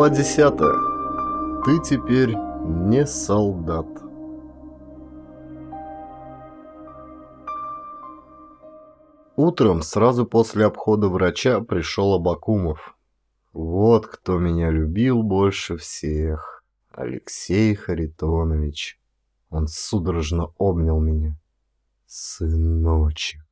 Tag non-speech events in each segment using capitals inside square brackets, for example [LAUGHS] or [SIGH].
Глава 10. Ты теперь не солдат. Утром, сразу после обхода врача, пришел Абакумов. Вот кто меня любил больше всех. Алексей Харитонович. Он судорожно обнял меня. Сыночек.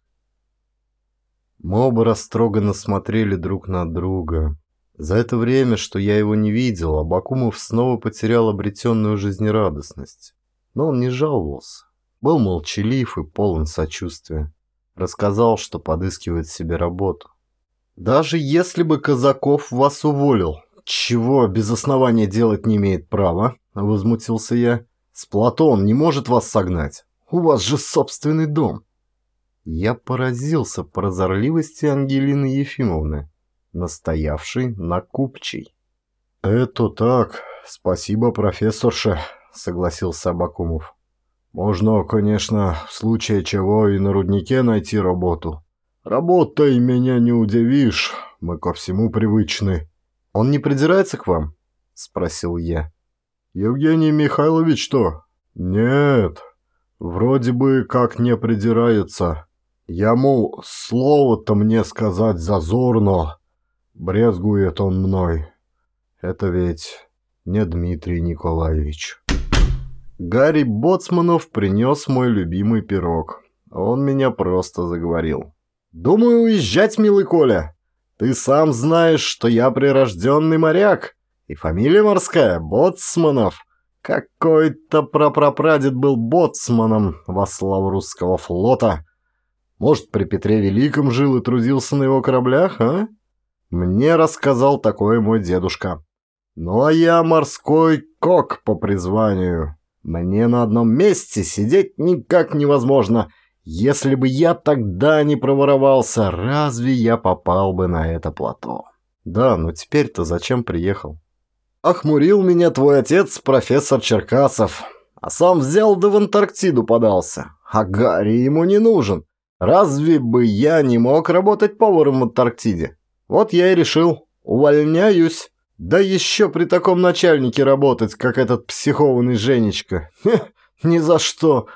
Мы оба растроганно смотрели друг на друга. За это время, что я его не видел, Абакумов снова потерял обретенную жизнерадостность. Но он не жаловался. Был молчалив и полон сочувствия. Рассказал, что подыскивает себе работу. «Даже если бы Казаков вас уволил, чего без основания делать не имеет права?» – возмутился я. «С Платон не может вас согнать. У вас же собственный дом». Я поразился прозорливости Ангелины Ефимовны настоявший на купчей. «Это так. Спасибо, профессорша», — согласился Абакумов. «Можно, конечно, в случае чего и на руднике найти работу. Работой меня не удивишь, мы ко всему привычны». «Он не придирается к вам?» — спросил я. «Евгений Михайлович что?» «Нет, вроде бы как не придирается. Мол, слово-то мне сказать зазорно, Брезгует он мной. Это ведь не Дмитрий Николаевич. Гарри Боцманов принес мой любимый пирог. Он меня просто заговорил. «Думаю уезжать, милый Коля. Ты сам знаешь, что я прирожденный моряк. И фамилия морская — Боцманов. Какой-то прапрапрадед был боцманом во славу русского флота. Может, при Петре Великом жил и трудился на его кораблях, а?» Мне рассказал такой мой дедушка. Ну а я морской кок по призванию. Мне на одном месте сидеть никак невозможно. Если бы я тогда не проворовался, разве я попал бы на это плато? Да, но теперь-то зачем приехал? Охмурил меня твой отец, профессор Черкасов. А сам взял да в Антарктиду подался. А Гарри ему не нужен. Разве бы я не мог работать поваром в Антарктиде? Вот я и решил. Увольняюсь. Да еще при таком начальнике работать, как этот психованный Женечка. Хе, ни за что.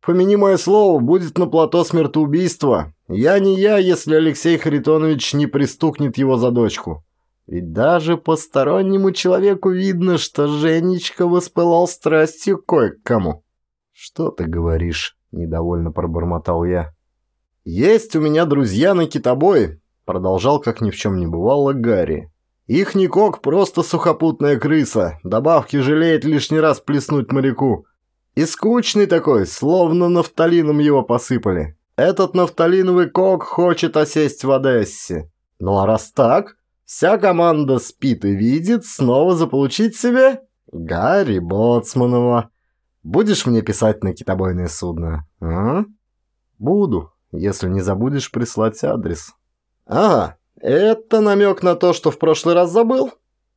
Помяни мое слово, будет на плато смертоубийства. Я не я, если Алексей Харитонович не пристукнет его за дочку. Ведь даже постороннему человеку видно, что Женечка воспылал страстью кое-к-кому. «Что ты говоришь?» – недовольно пробормотал я. «Есть у меня друзья на китобое, Продолжал, как ни в чем не бывало, Гарри. «Их Никок просто сухопутная крыса. Добавки жалеет лишний раз плеснуть моряку. И скучный такой, словно нафталином его посыпали. Этот нафталиновый кок хочет осесть в Одессе. Ну а раз так, вся команда спит и видит снова заполучить себе Гарри Боцманова. Будешь мне писать на китобойное судно, а? Буду, если не забудешь прислать адрес». «Ага, это намек на то, что в прошлый раз забыл?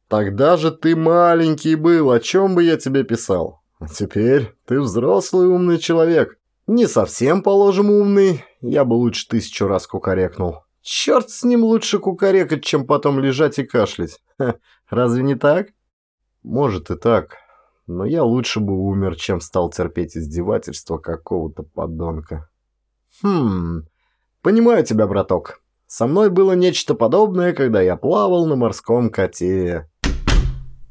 Тогда же ты маленький был, о чем бы я тебе писал. А теперь ты взрослый умный человек. Не совсем, положим, умный. Я бы лучше тысячу раз кукарекнул. Черт с ним лучше кукарекать, чем потом лежать и кашлять. Ха, разве не так? Может и так. Но я лучше бы умер, чем стал терпеть издевательства какого-то подонка. Хм, понимаю тебя, браток. Со мной было нечто подобное, когда я плавал на морском коте.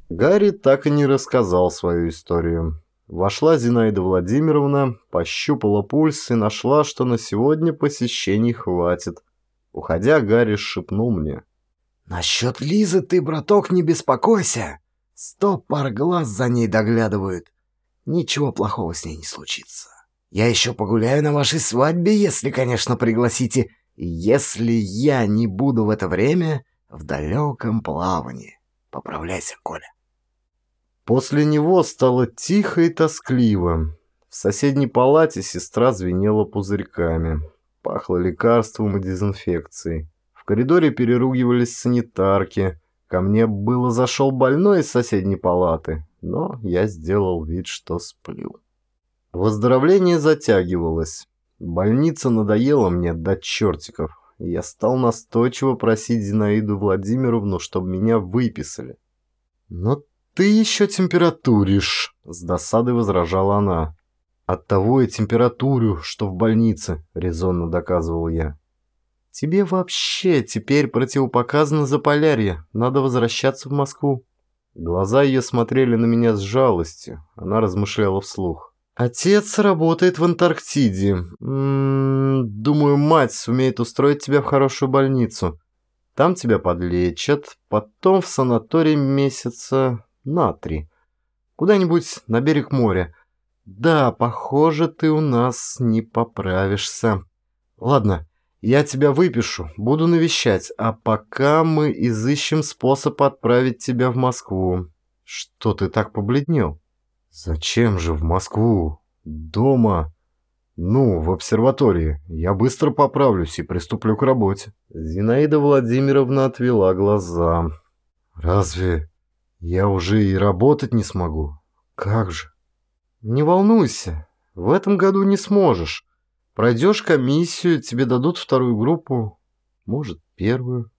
Гарри так и не рассказал свою историю. Вошла Зинаида Владимировна, пощупала пульс и нашла, что на сегодня посещений хватит. Уходя, Гарри шепнул мне. «Насчет Лизы ты, браток, не беспокойся. Сто пар глаз за ней доглядывают. Ничего плохого с ней не случится. Я еще погуляю на вашей свадьбе, если, конечно, пригласите если я не буду в это время в далеком плавании. Поправляйся, Коля. После него стало тихо и тоскливо. В соседней палате сестра звенела пузырьками. Пахло лекарством и дезинфекцией. В коридоре переругивались санитарки. Ко мне было зашел больной из соседней палаты, но я сделал вид, что сплю. Выздоровление затягивалось. Больница надоела мне до чертиков, я стал настойчиво просить Зинаиду Владимировну, чтобы меня выписали. «Но ты еще температуришь», — с досадой возражала она. «Оттого и температурю, что в больнице», — резонно доказывал я. «Тебе вообще теперь противопоказано заполярье. Надо возвращаться в Москву». Глаза ее смотрели на меня с жалостью. Она размышляла вслух. «Отец работает в Антарктиде. М -м, думаю, мать сумеет устроить тебя в хорошую больницу. Там тебя подлечат, потом в санаторий месяца на три. Куда-нибудь на берег моря. Да, похоже, ты у нас не поправишься. Ладно, я тебя выпишу, буду навещать, а пока мы изыщем способ отправить тебя в Москву. Что ты так побледнел? Зачем же в Москву? Дома «Ну, в обсерватории. Я быстро поправлюсь и приступлю к работе». Зинаида Владимировна отвела глаза. «Разве я уже и работать не смогу? Как же?» «Не волнуйся, в этом году не сможешь. Пройдешь комиссию, тебе дадут вторую группу, может, первую».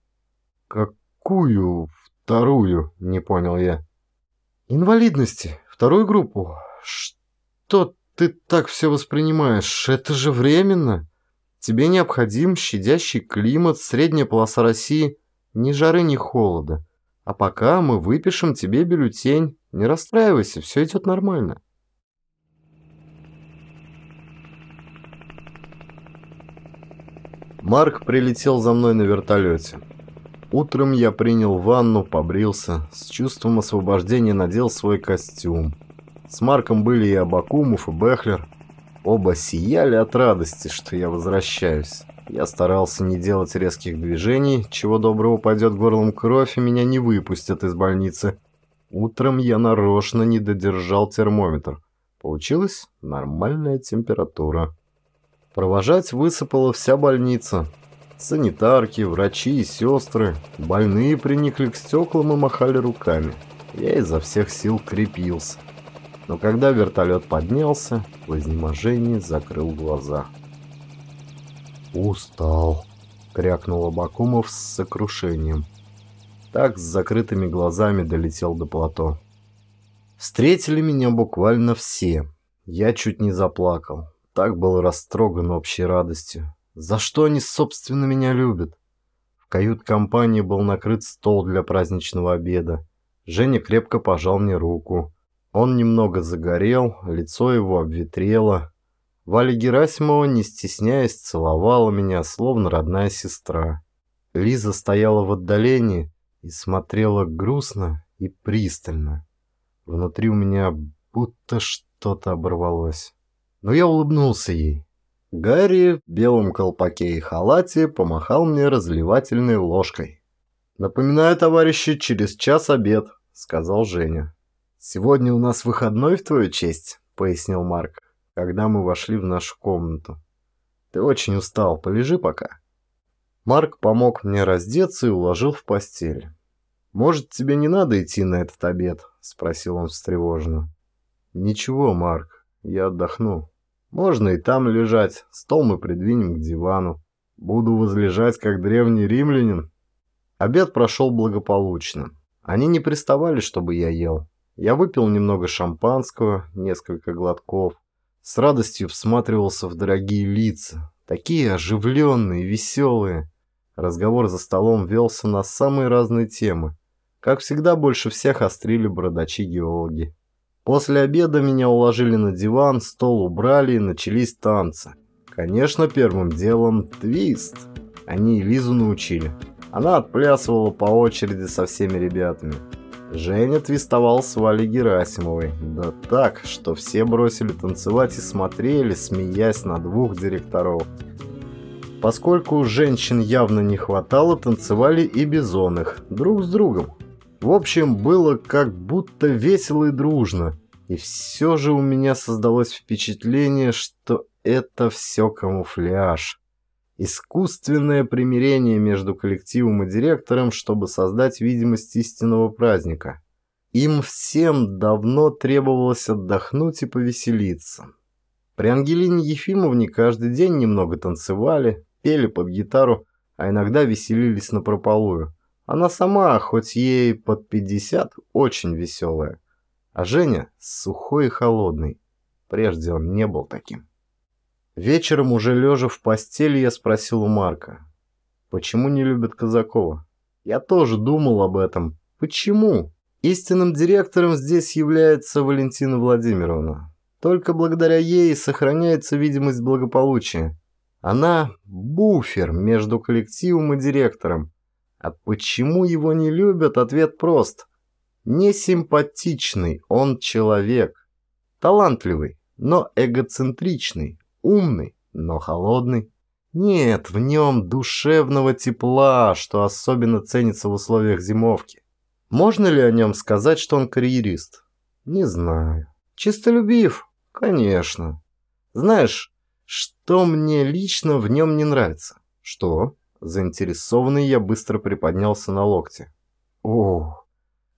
«Какую вторую?» — не понял я. «Инвалидности, вторую группу. Что ты так все воспринимаешь? Это же временно. Тебе необходим щадящий климат, средняя полоса России, ни жары, ни холода. А пока мы выпишем тебе бюллетень. Не расстраивайся, все идет нормально. Марк прилетел за мной на вертолете. Утром я принял ванну, побрился, с чувством освобождения надел свой костюм. С Марком были и Абакумов, и Бехлер. Оба сияли от радости, что я возвращаюсь. Я старался не делать резких движений, чего доброго пойдет горлом кровь, и меня не выпустят из больницы. Утром я нарочно не додержал термометр. Получилась нормальная температура. Провожать высыпала вся больница. Санитарки, врачи и сестры. Больные приникли к стеклам и махали руками. Я изо всех сил крепился но когда вертолет поднялся, в изнеможении закрыл глаза. «Устал», — крякнул Абакумов с сокрушением. Так с закрытыми глазами долетел до плато. Встретили меня буквально все. Я чуть не заплакал. Так был растроган общей радостью. За что они, собственно, меня любят? В кают-компании был накрыт стол для праздничного обеда. Женя крепко пожал мне руку. Он немного загорел, лицо его обветрело. Валя Герасимова, не стесняясь, целовала меня, словно родная сестра. Лиза стояла в отдалении и смотрела грустно и пристально. Внутри у меня будто что-то оборвалось. Но я улыбнулся ей. Гарри в белом колпаке и халате помахал мне разливательной ложкой. «Напоминаю, товарищи, через час обед», — сказал Женя. «Сегодня у нас выходной в твою честь», — пояснил Марк, когда мы вошли в нашу комнату. «Ты очень устал, полежи пока». Марк помог мне раздеться и уложил в постель. «Может, тебе не надо идти на этот обед?» — спросил он встревоженно. «Ничего, Марк, я отдохну. Можно и там лежать, стол мы придвинем к дивану. Буду возлежать, как древний римлянин». Обед прошел благополучно. Они не приставали, чтобы я ел. Я выпил немного шампанского, несколько глотков. С радостью всматривался в дорогие лица. Такие оживленные, веселые. Разговор за столом велся на самые разные темы. Как всегда, больше всех острили бородачи-геологи. После обеда меня уложили на диван, стол убрали и начались танцы. Конечно, первым делом твист. Они Лизу научили. Она отплясывала по очереди со всеми ребятами. Женя твистовал с Валей Герасимовой. Да так, что все бросили танцевать и смотрели, смеясь на двух директоров. Поскольку женщин явно не хватало, танцевали и бизонных, друг с другом. В общем, было как будто весело и дружно. И все же у меня создалось впечатление, что это все камуфляж. Искусственное примирение между коллективом и директором, чтобы создать видимость истинного праздника. Им всем давно требовалось отдохнуть и повеселиться. При Ангелине Ефимовне каждый день немного танцевали, пели под гитару, а иногда веселились напропалую. Она сама, хоть ей под 50, очень веселая. А Женя сухой и холодный. Прежде он не был таким. Вечером, уже лежа в постели, я спросил у Марка, почему не любит Казакова. Я тоже думал об этом. Почему? Истинным директором здесь является Валентина Владимировна. Только благодаря ей сохраняется видимость благополучия. Она буфер между коллективом и директором. А почему его не любят? Ответ прост. Несимпатичный он человек. Талантливый, но эгоцентричный. Умный, но холодный. Нет в нем душевного тепла, что особенно ценится в условиях зимовки. Можно ли о нем сказать, что он карьерист? Не знаю. Чистолюбив? Конечно. Знаешь, что мне лично в нем не нравится? Что? Заинтересованный я быстро приподнялся на локте. О,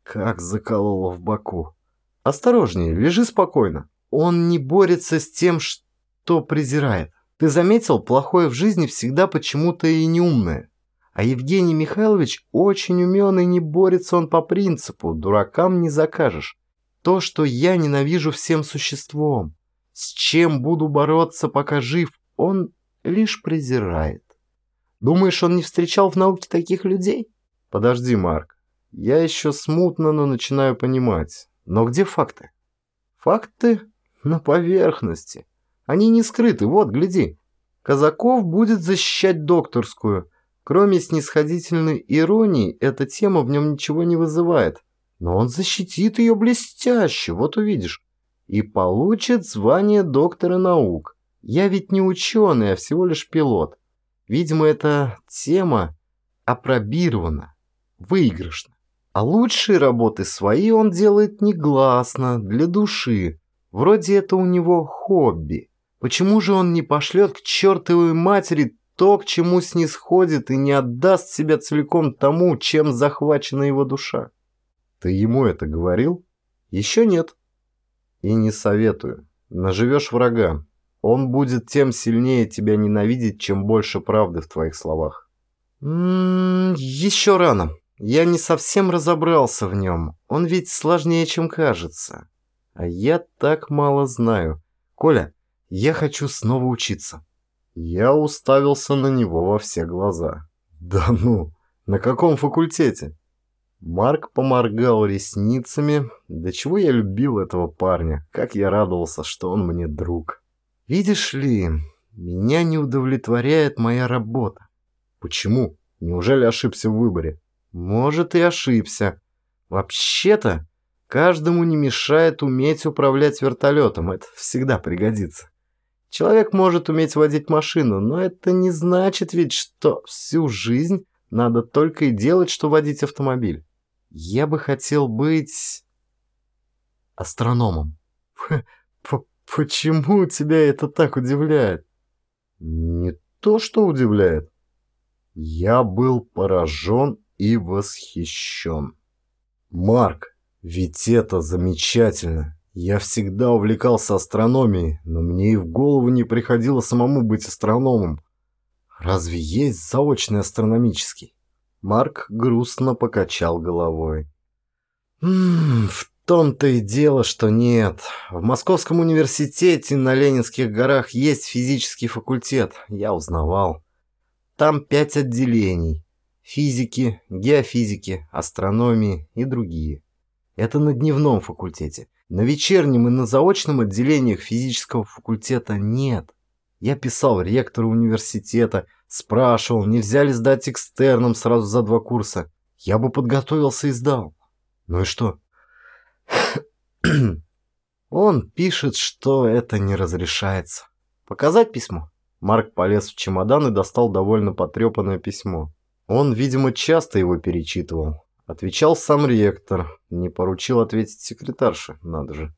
как закололо в боку. Осторожнее, лежи спокойно. Он не борется с тем, что презирает. Ты заметил, плохое в жизни всегда почему-то и неумное. А Евгений Михайлович очень умен и не борется он по принципу «дуракам не закажешь». То, что я ненавижу всем существом, с чем буду бороться, пока жив, он лишь презирает. Думаешь, он не встречал в науке таких людей? Подожди, Марк. Я еще смутно, но начинаю понимать. Но где факты? Факты на поверхности. Они не скрыты, вот, гляди. Казаков будет защищать докторскую – Кроме снисходительной иронии, эта тема в нем ничего не вызывает. Но он защитит ее блестяще, вот увидишь. И получит звание доктора наук. Я ведь не ученый, а всего лишь пилот. Видимо, эта тема апробирована, выигрышна. А лучшие работы свои он делает негласно, для души. Вроде это у него хобби. Почему же он не пошлет к чертовой матери то, к чему снисходит и не отдаст себя целиком тому, чем захвачена его душа. Ты ему это говорил? Еще нет. И не советую. Наживешь врага. Он будет тем сильнее тебя ненавидеть, чем больше правды в твоих словах. М -м, еще рано. Я не совсем разобрался в нем. Он ведь сложнее, чем кажется. А я так мало знаю. Коля, я хочу снова учиться. Я уставился на него во все глаза. «Да ну, на каком факультете?» Марк поморгал ресницами. До чего я любил этого парня, как я радовался, что он мне друг. «Видишь ли, меня не удовлетворяет моя работа». «Почему? Неужели ошибся в выборе?» «Может, и ошибся. Вообще-то, каждому не мешает уметь управлять вертолетом, это всегда пригодится». Человек может уметь водить машину, но это не значит ведь, что всю жизнь надо только и делать, что водить автомобиль. Я бы хотел быть астрономом. [LAUGHS] Почему тебя это так удивляет? Не то, что удивляет. Я был поражен и восхищен. Марк, ведь это замечательно. Я всегда увлекался астрономией, но мне и в голову не приходило самому быть астрономом. Разве есть заочный астрономический? Марк грустно покачал головой. «М -м, в том-то и дело, что нет. В Московском университете на Ленинских горах есть физический факультет, я узнавал. Там пять отделений. Физики, геофизики, астрономии и другие. Это на дневном факультете. На вечернем и на заочном отделениях физического факультета нет. Я писал ректору университета, спрашивал, нельзя ли сдать экстерном сразу за два курса. Я бы подготовился и сдал. Ну и что? [CLEARS THROAT] Он пишет, что это не разрешается. Показать письмо? Марк полез в чемодан и достал довольно потрепанное письмо. Он, видимо, часто его перечитывал. Отвечал сам ректор. Не поручил ответить секретарше, надо же.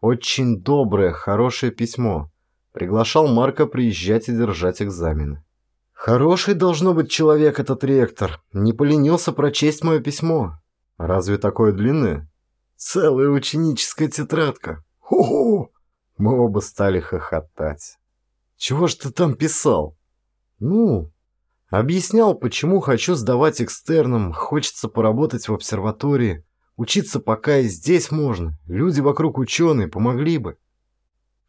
Очень доброе, хорошее письмо. Приглашал Марка приезжать и держать экзамены. Хороший должно быть человек этот ректор. Не поленился прочесть мое письмо. Разве такое длинное? Целая ученическая тетрадка. Хо-хо! Мы оба стали хохотать. Чего ж ты там писал? Ну, Объяснял, почему хочу сдавать экстерном, хочется поработать в обсерватории. Учиться пока и здесь можно. Люди вокруг ученые, помогли бы.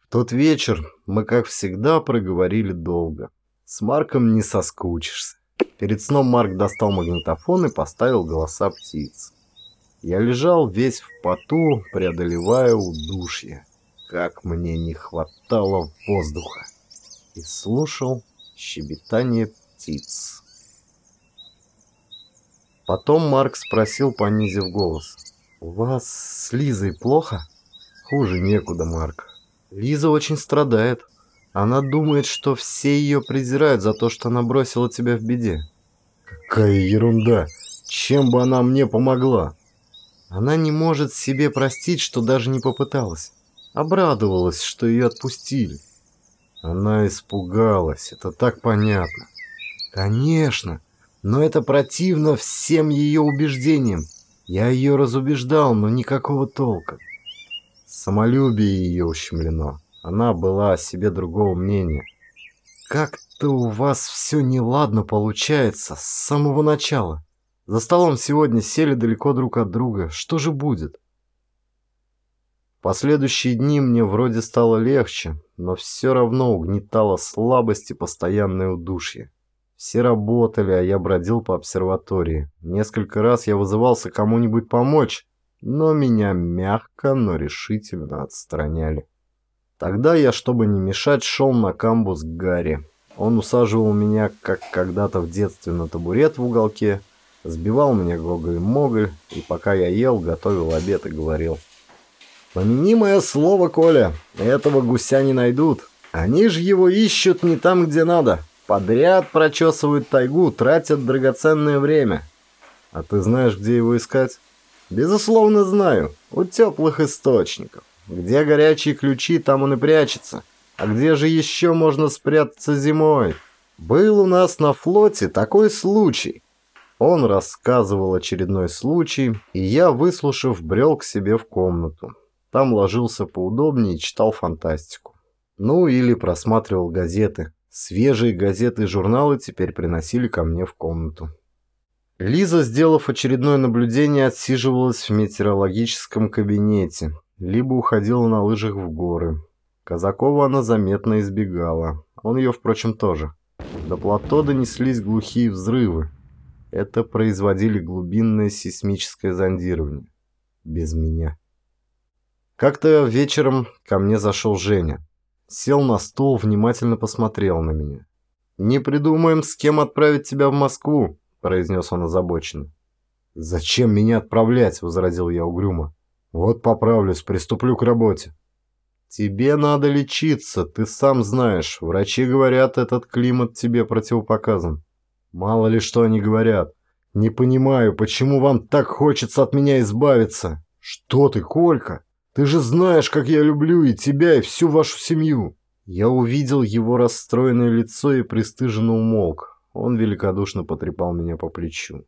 В тот вечер мы, как всегда, проговорили долго. С Марком не соскучишься. Перед сном Марк достал магнитофон и поставил голоса птиц. Я лежал весь в поту, преодолевая удушье. Как мне не хватало воздуха. И слушал щебетание птиц. Потом Марк спросил, понизив голос. «У вас с Лизой плохо?» «Хуже некуда, Марк. Лиза очень страдает. Она думает, что все ее презирают за то, что она бросила тебя в беде». «Какая ерунда! Чем бы она мне помогла?» Она не может себе простить, что даже не попыталась. Обрадовалась, что ее отпустили. Она испугалась, это так понятно. Конечно, но это противно всем ее убеждениям. Я ее разубеждал, но никакого толка. Самолюбие ее ущемлено. Она была о себе другого мнения. Как-то у вас все неладно получается с самого начала. За столом сегодня сели далеко друг от друга. Что же будет? Последующие дни мне вроде стало легче, но все равно угнетала слабость и постоянное удушье. Все работали, а я бродил по обсерватории. Несколько раз я вызывался кому-нибудь помочь, но меня мягко, но решительно отстраняли. Тогда я, чтобы не мешать, шел на камбус к Гарри. Он усаживал меня, как когда-то в детстве, на табурет в уголке, сбивал меня гоголь-моголь, и пока я ел, готовил обед и говорил. «Помяни мое слово, Коля, этого гуся не найдут. Они же его ищут не там, где надо». Подряд прочесывают тайгу, тратят драгоценное время. А ты знаешь, где его искать? Безусловно, знаю. У теплых источников. Где горячие ключи, там он и прячется. А где же еще можно спрятаться зимой? Был у нас на флоте такой случай. Он рассказывал очередной случай, и я, выслушав, брел к себе в комнату. Там ложился поудобнее и читал фантастику. Ну или просматривал газеты. Свежие газеты и журналы теперь приносили ко мне в комнату. Лиза, сделав очередное наблюдение, отсиживалась в метеорологическом кабинете, либо уходила на лыжах в горы. Казакова она заметно избегала. Он ее, впрочем, тоже. До плато донеслись глухие взрывы. Это производили глубинное сейсмическое зондирование. Без меня. Как-то вечером ко мне зашел Женя. Сел на стул, внимательно посмотрел на меня. «Не придумаем, с кем отправить тебя в Москву», – произнес он озабоченно. «Зачем меня отправлять?» – возразил я угрюмо. «Вот поправлюсь, приступлю к работе». «Тебе надо лечиться, ты сам знаешь. Врачи говорят, этот климат тебе противопоказан». «Мало ли что они говорят. Не понимаю, почему вам так хочется от меня избавиться?» «Что ты, Колька? Ты же знаешь, как я люблю и тебя, и всю вашу семью». Я увидел его расстроенное лицо и пристыженно умолк. Он великодушно потрепал меня по плечу.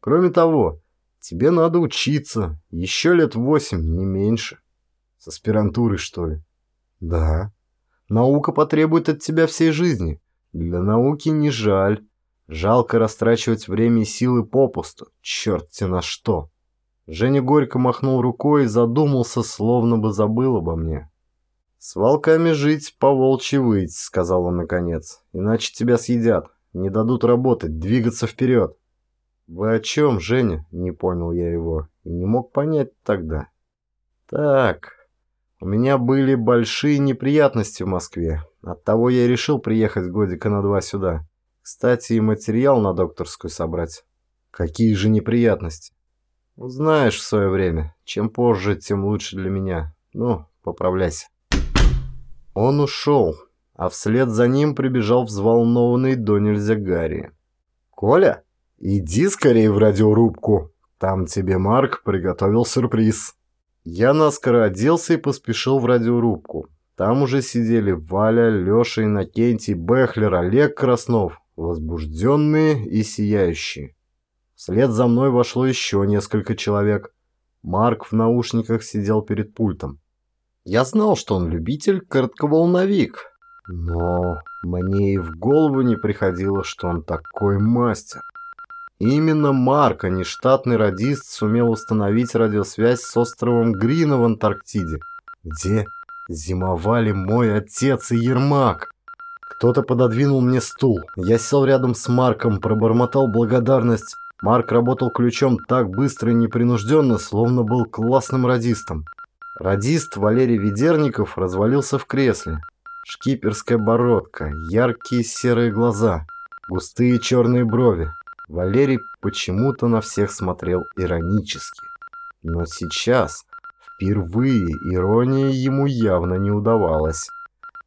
«Кроме того, тебе надо учиться. Еще лет восемь, не меньше. С аспирантурой, что ли?» «Да. Наука потребует от тебя всей жизни. Для науки не жаль. Жалко растрачивать время и силы попусту. Черт те на что!» Женя горько махнул рукой и задумался, словно бы забыл обо мне. «С волками жить, по волчьи выть», — сказал он наконец. «Иначе тебя съедят, не дадут работать, двигаться вперед». «Вы о чем, Женя?» — не понял я его и не мог понять тогда. «Так, у меня были большие неприятности в Москве. Оттого я и решил приехать годика на два сюда. Кстати, и материал на докторскую собрать». «Какие же неприятности?» Узнаешь в свое время. Чем позже, тем лучше для меня. Ну, поправляйся. Он ушел, а вслед за ним прибежал взволнованный до нельзя Гарри. «Коля, иди скорее в радиорубку. Там тебе Марк приготовил сюрприз». Я наскоро оделся и поспешил в радиорубку. Там уже сидели Валя, Леша, Иннокентий, Бехлер, Олег Краснов, возбужденные и сияющие. Вслед за мной вошло еще несколько человек. Марк в наушниках сидел перед пультом. Я знал, что он любитель коротковолновик. Но мне и в голову не приходило, что он такой мастер. Именно Марк, а не штатный радист, сумел установить радиосвязь с островом Грина в Антарктиде, где зимовали мой отец и Ермак. Кто-то пододвинул мне стул. Я сел рядом с Марком, пробормотал благодарность. Марк работал ключом так быстро и непринужденно, словно был классным радистом. Радист Валерий Ведерников развалился в кресле. Шкиперская бородка, яркие серые глаза, густые черные брови. Валерий почему-то на всех смотрел иронически. Но сейчас, впервые, ирония ему явно не удавалась.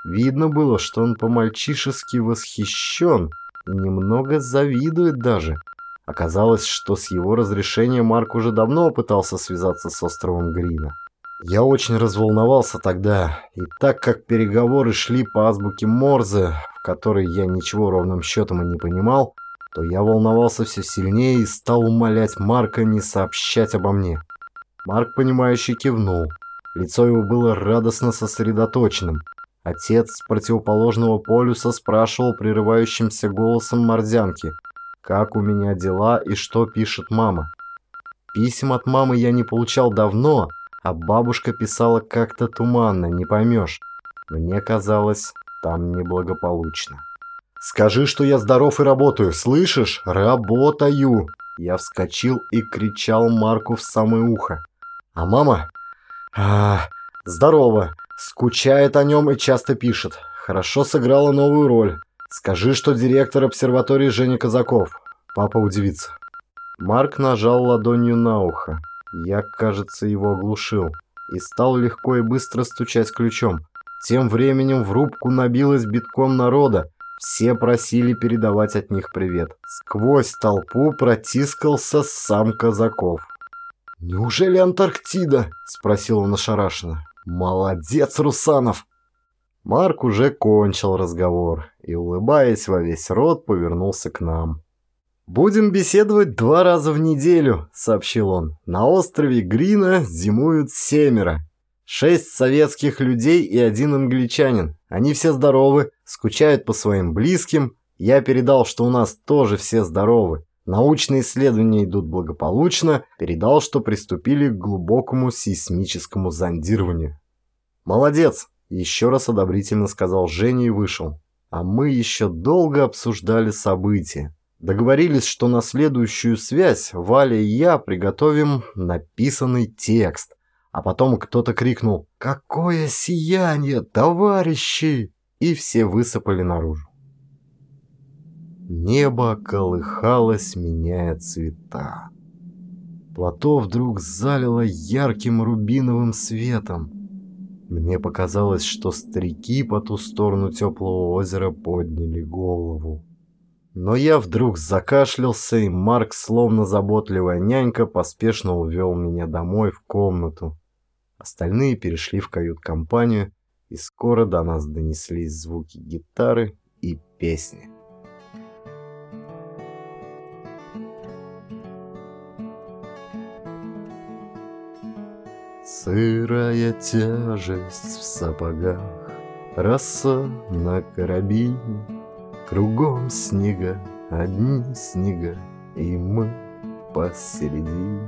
Видно было, что он по-мальчишески восхищен и немного завидует даже. Оказалось, что с его разрешения Марк уже давно пытался связаться с островом Грина. Я очень разволновался тогда, и так как переговоры шли по азбуке Морзе, в которой я ничего ровным счетом и не понимал, то я волновался все сильнее и стал умолять Марка не сообщать обо мне. Марк, понимающе кивнул. Лицо его было радостно сосредоточенным. Отец с противоположного полюса спрашивал прерывающимся голосом морзянки, как у меня дела и что пишет мама. Писем от мамы я не получал давно, а бабушка писала как-то туманно, не поймешь. Мне казалось, там неблагополучно. «Скажи, что я здоров и работаю, слышишь? Работаю!» Я вскочил и кричал Марку в самое ухо. А мама... А, здорово, скучает о нем и часто пишет. Хорошо сыграла новую роль. Скажи, что директор обсерватории Женя Казаков. Папа удивится. Марк нажал ладонью на ухо. Я, кажется, его оглушил. И стал легко и быстро стучать ключом. Тем временем в рубку набилось битком народа. Все просили передавать от них привет. Сквозь толпу протискался сам Казаков. «Неужели Антарктида?» – спросил он ошарашенно. «Молодец, Русанов!» Марк уже кончил разговор и, улыбаясь во весь рот, повернулся к нам. «Будем беседовать два раза в неделю», — сообщил он. «На острове Грина зимуют семеро. Шесть советских людей и один англичанин. Они все здоровы, скучают по своим близким. Я передал, что у нас тоже все здоровы. Научные исследования идут благополучно. Передал, что приступили к глубокому сейсмическому зондированию. «Молодец!» — еще раз одобрительно сказал Женя и вышел. А мы еще долго обсуждали события. Договорились, что на следующую связь Валя и я приготовим написанный текст. А потом кто-то крикнул «Какое сияние, товарищи!» И все высыпали наружу. Небо колыхалось, меняя цвета. Плато вдруг залило ярким рубиновым светом. Мне показалось, что старики по ту сторону теплого озера подняли голову. Но я вдруг закашлялся, и Марк, словно заботливая нянька, поспешно увел меня домой в комнату. Остальные перешли в кают-компанию, и скоро до нас донеслись звуки гитары и песни. Сырая тяжесть в сапогах, Роса на карабине, Кругом снега, одни снега, И мы посередине.